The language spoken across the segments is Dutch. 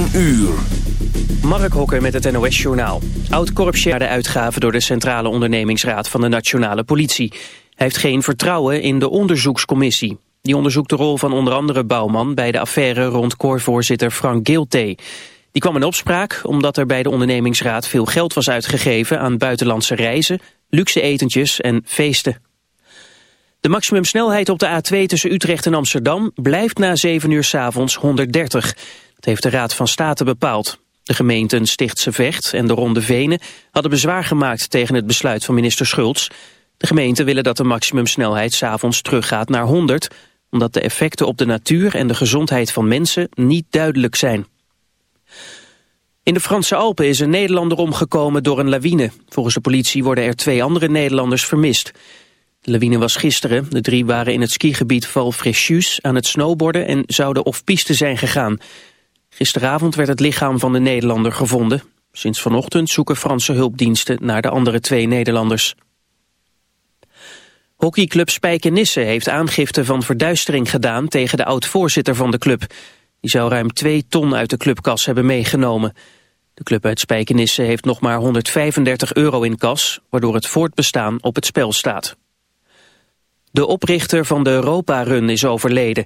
1 uur. Mark Hokker met het NOS-journaal. Oud-korpsjaar de uitgaven door de Centrale Ondernemingsraad van de Nationale Politie. Hij heeft geen vertrouwen in de onderzoekscommissie. Die onderzoekt de rol van onder andere Bouwman bij de affaire rond koorvoorzitter Frank Gilte. Die kwam in opspraak omdat er bij de ondernemingsraad veel geld was uitgegeven aan buitenlandse reizen, luxe etentjes en feesten. De maximumsnelheid op de A2 tussen Utrecht en Amsterdam blijft na 7 uur s avonds 130. Dat heeft de Raad van State bepaald. De gemeenten Stichtse Vecht en de Ronde Venen hadden bezwaar gemaakt tegen het besluit van minister Schultz. De gemeenten willen dat de maximumsnelheid s'avonds teruggaat naar 100, omdat de effecten op de natuur en de gezondheid van mensen niet duidelijk zijn. In de Franse Alpen is een Nederlander omgekomen door een lawine. Volgens de politie worden er twee andere Nederlanders vermist. De lawine was gisteren. De drie waren in het skigebied Val Fréchus aan het snowboarden en zouden off-piste zijn gegaan. Gisteravond werd het lichaam van de Nederlander gevonden. Sinds vanochtend zoeken Franse hulpdiensten naar de andere twee Nederlanders. Hockeyclub Spijkenisse heeft aangifte van verduistering gedaan tegen de oud-voorzitter van de club. Die zou ruim 2 ton uit de clubkas hebben meegenomen. De club uit Spijkenisse heeft nog maar 135 euro in kas, waardoor het voortbestaan op het spel staat. De oprichter van de Europa-run is overleden.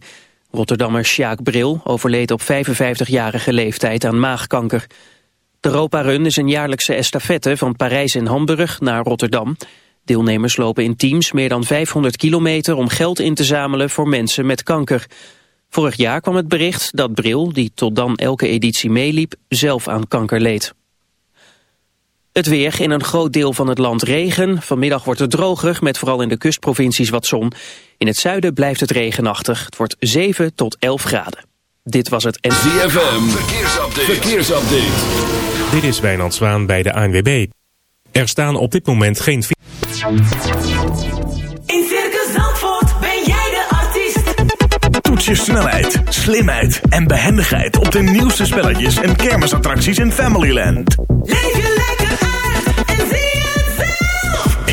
Rotterdammer Sjaak Bril overleed op 55-jarige leeftijd aan maagkanker. De Europa-run is een jaarlijkse estafette van Parijs en Hamburg naar Rotterdam. Deelnemers lopen in teams meer dan 500 kilometer om geld in te zamelen voor mensen met kanker. Vorig jaar kwam het bericht dat Bril, die tot dan elke editie meeliep, zelf aan kanker leed. Het weer in een groot deel van het land regen. Vanmiddag wordt het droger, met vooral in de kustprovincies wat zon. In het zuiden blijft het regenachtig. Het wordt 7 tot 11 graden. Dit was het... ZFM, verkeersupdate. verkeersupdate. Dit is Wijnand Zwaan bij de ANWB. Er staan op dit moment geen... In Circus Zandvoort ben jij de artiest. Toets je snelheid, slimheid en behendigheid op de nieuwste spelletjes en kermisattracties in Familyland. Leef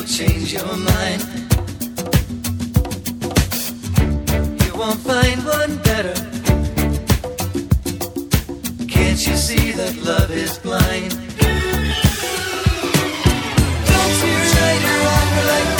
You'll change your mind. You won't find one better. Can't you see that love is blind? Don't you trade her off like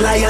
liar.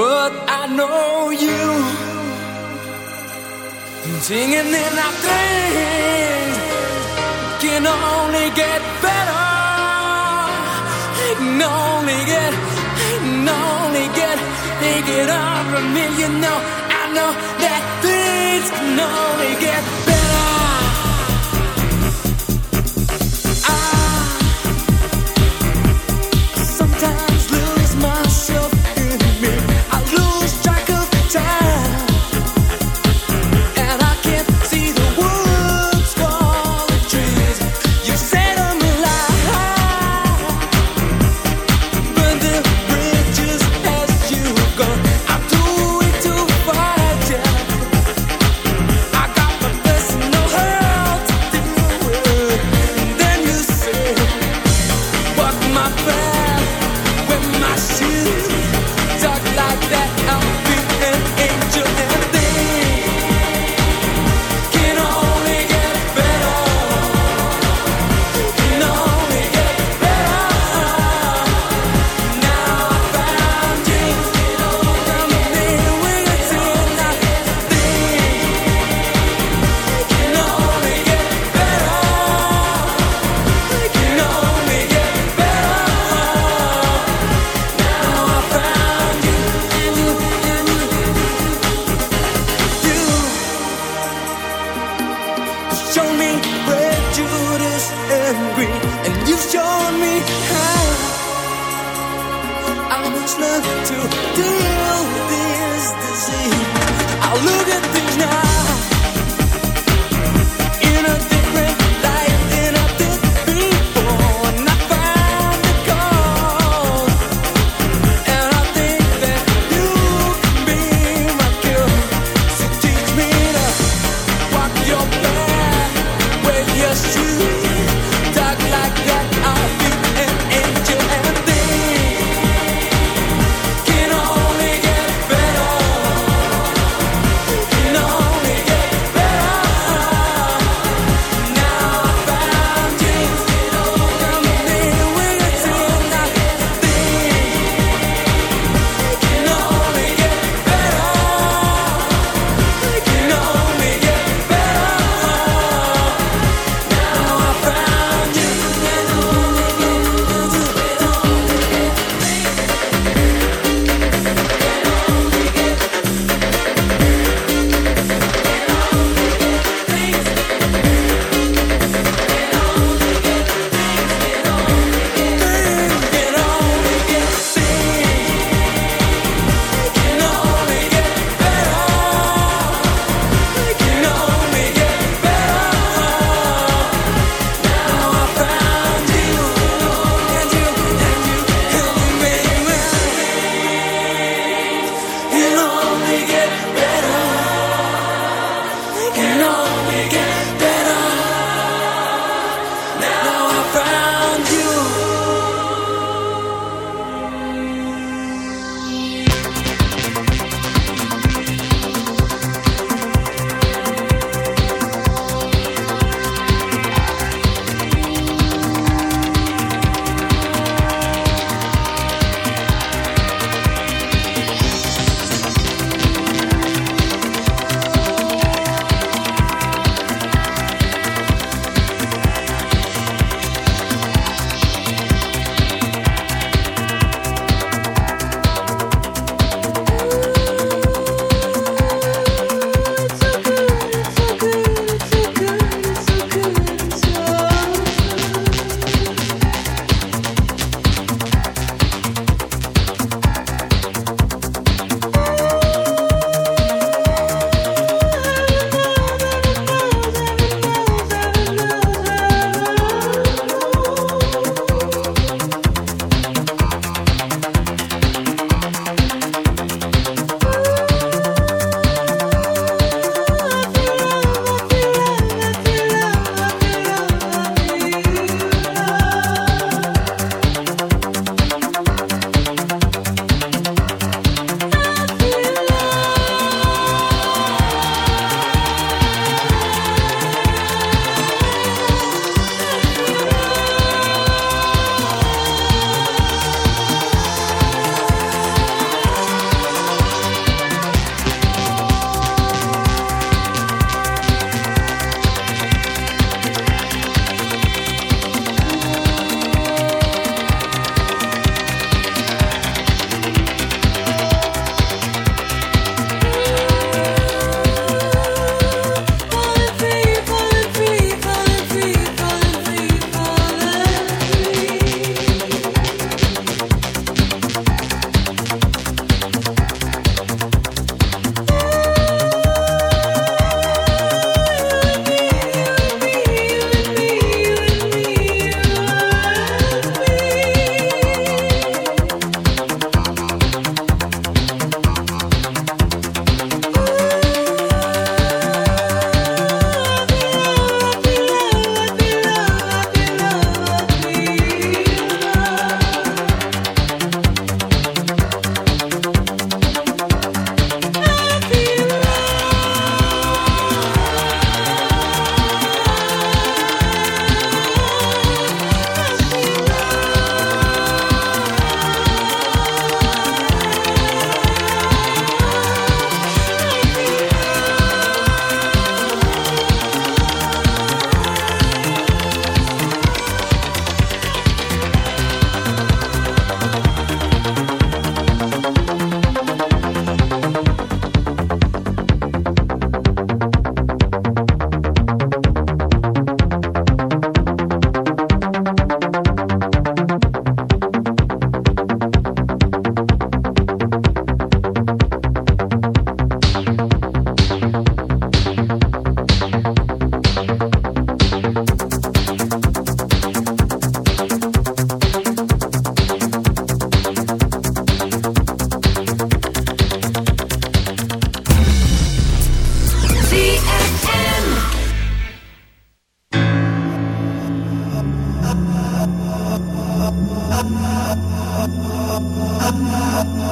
But I know you. Singing in our things Can only get better. Can only get Can only get They get over me You know, I know that things can only get Red, Judas, and green, And you've shown me how I must learn to deal with this disease. I look at things now.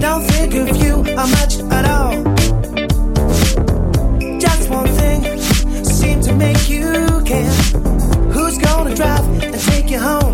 Don't think of you are much at all. Just one thing seems to make you care. Who's gonna drive and take you home?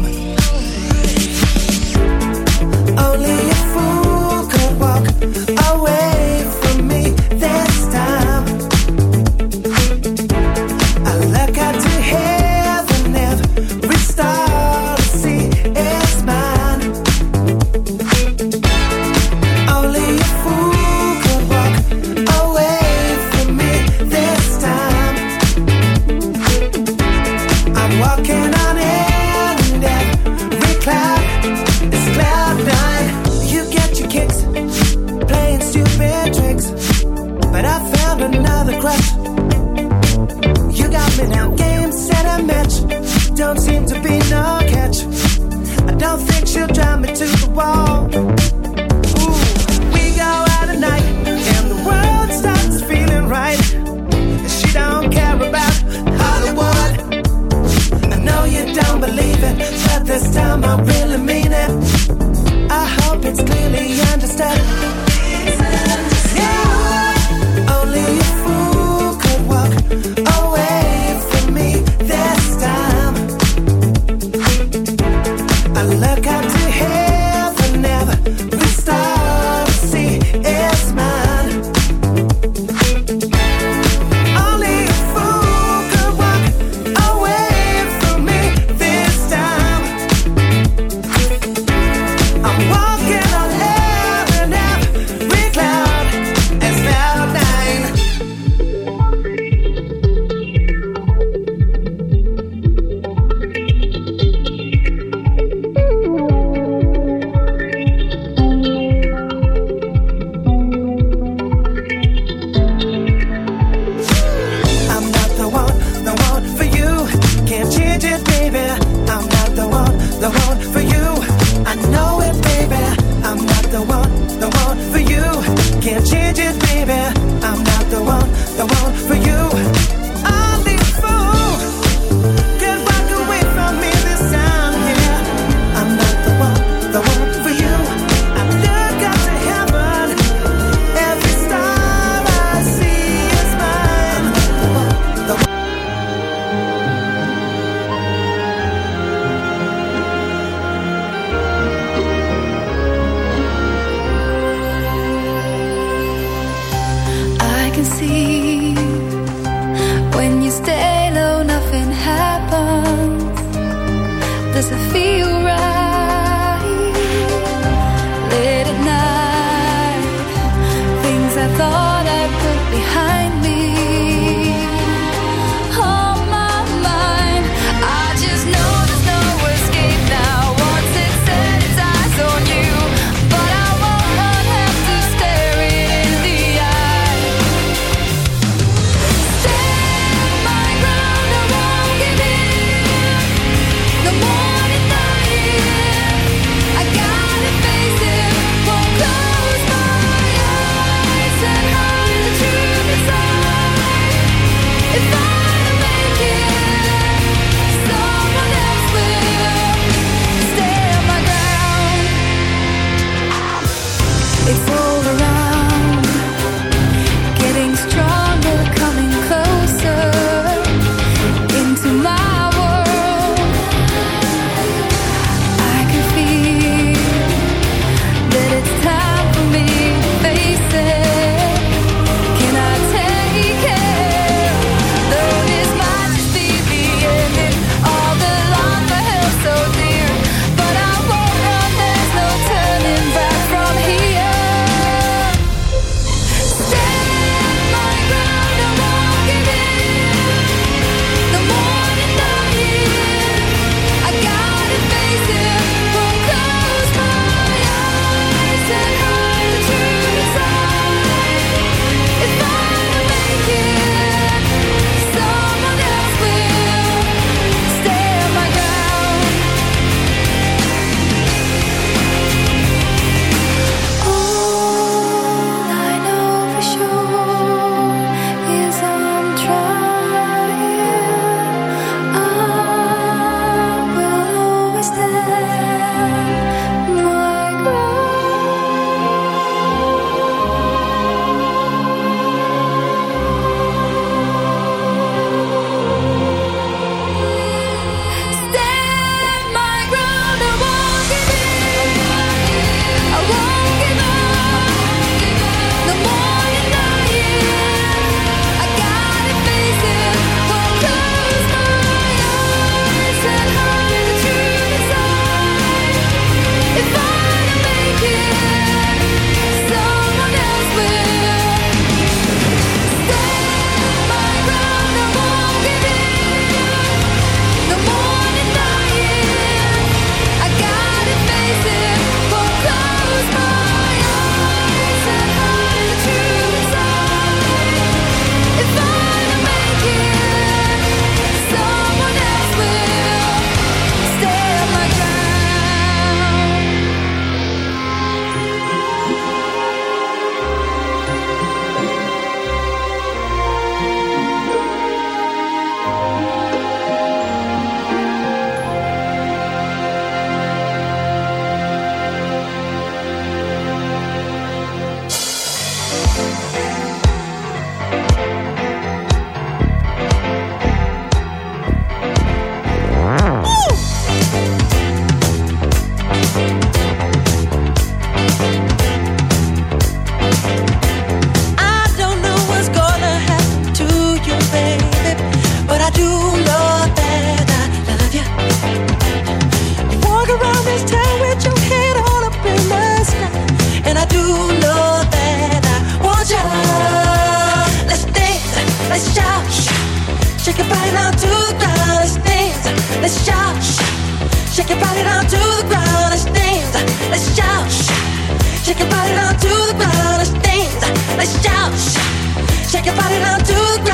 Shake your body down to the ground Let's dance. Let's shout, shout, shake your body down to the ground.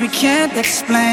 we can't explain.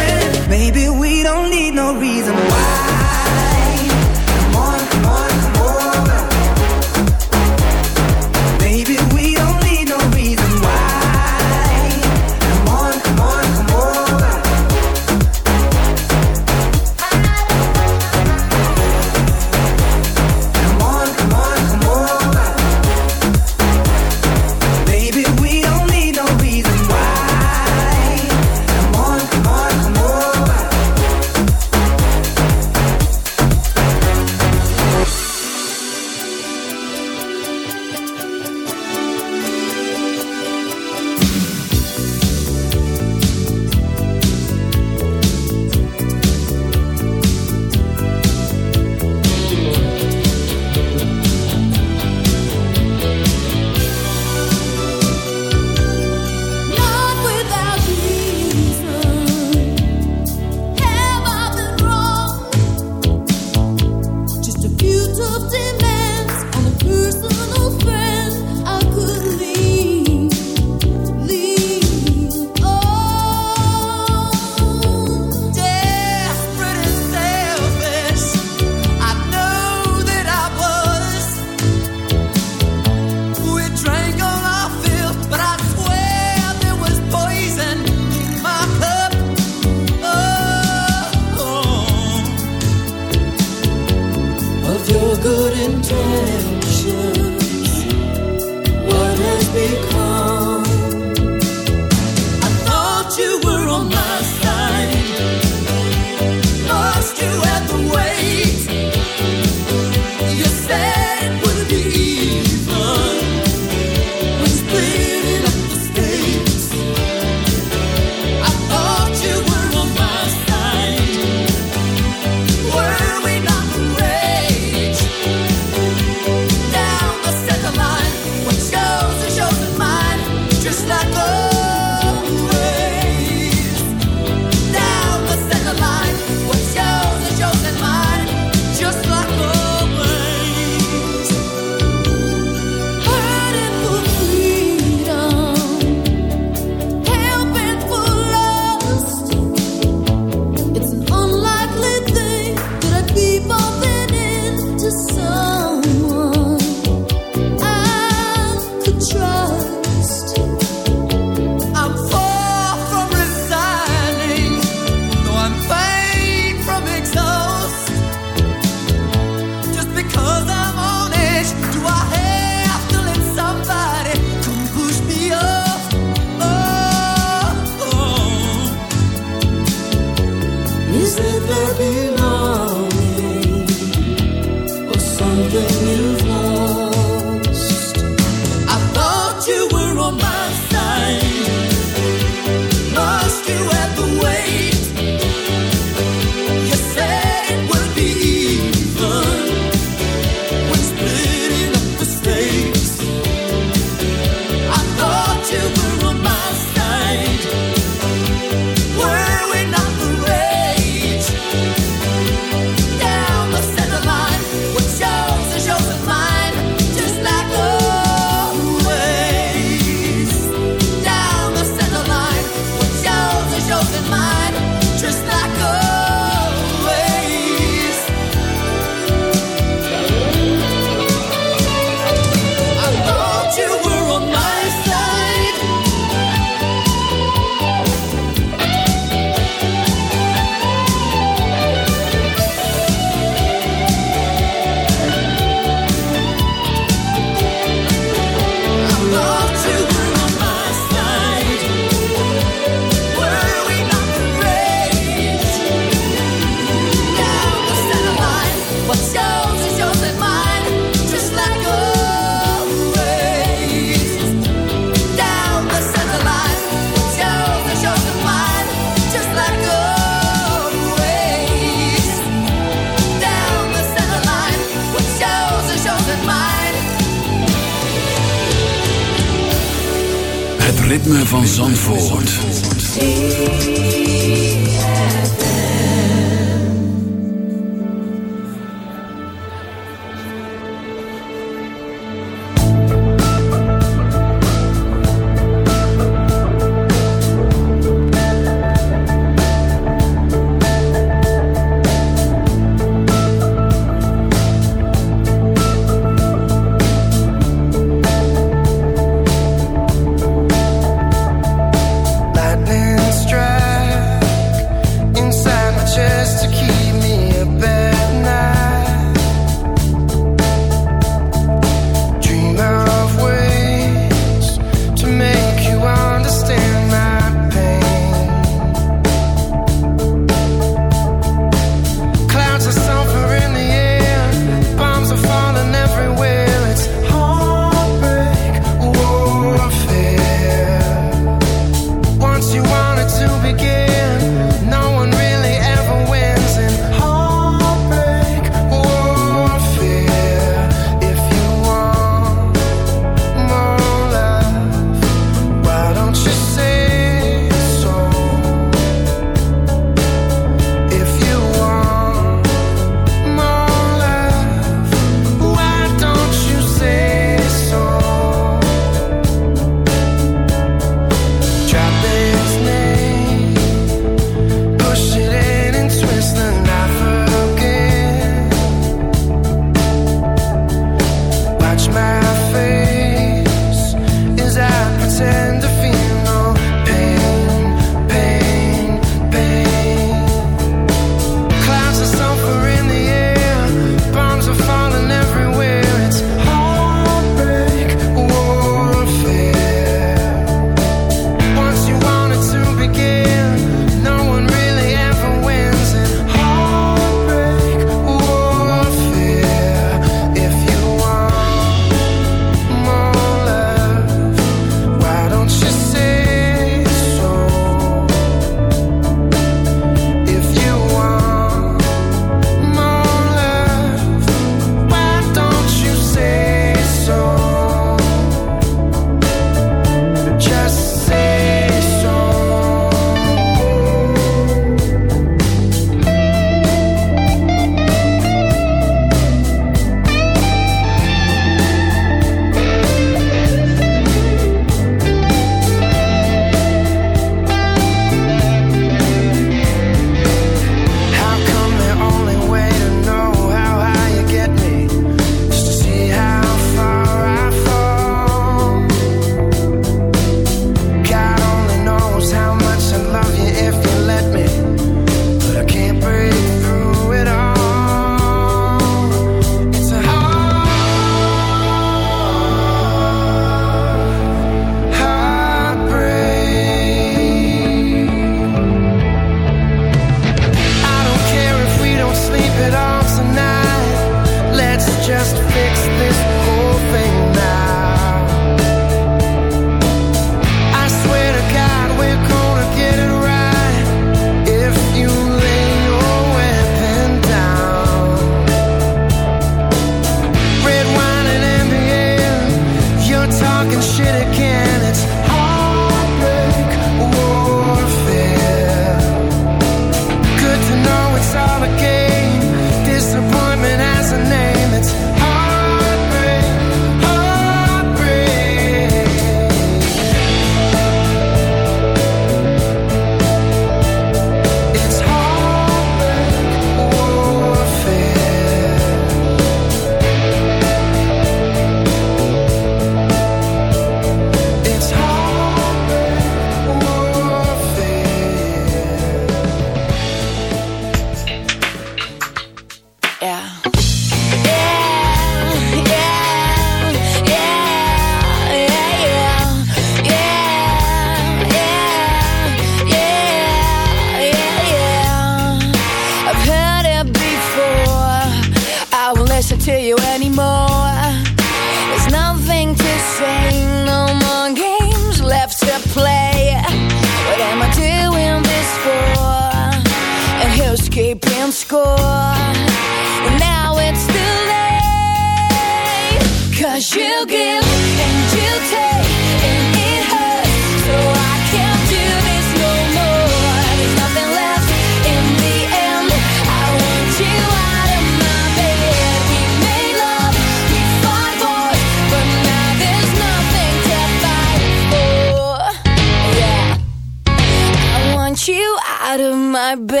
My bed.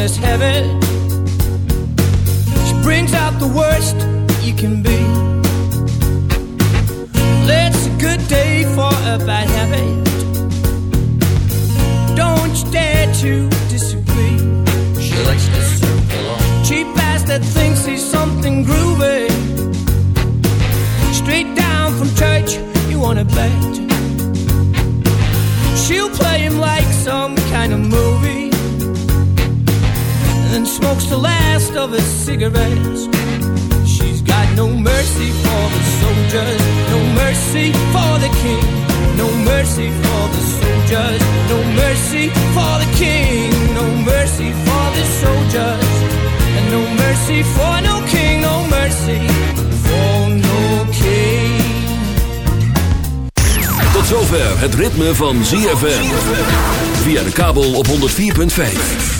Come on, let's have it. She brings out the worst you can be. It's a good day for a bad habit. Don't you dare to disagree. She likes to circle on. Cheap ass that thinks he's something groovy. Straight down from church, you wanna bet. She'll play him like some kind of And smokes the last of his cigarettes She's got no mercy for the soldiers No mercy for the king No mercy for the soldiers No mercy for the king No mercy for the soldiers And no mercy for no king No mercy for no king Tot zover het ritme van ZFM. Via de kabel op 104.5.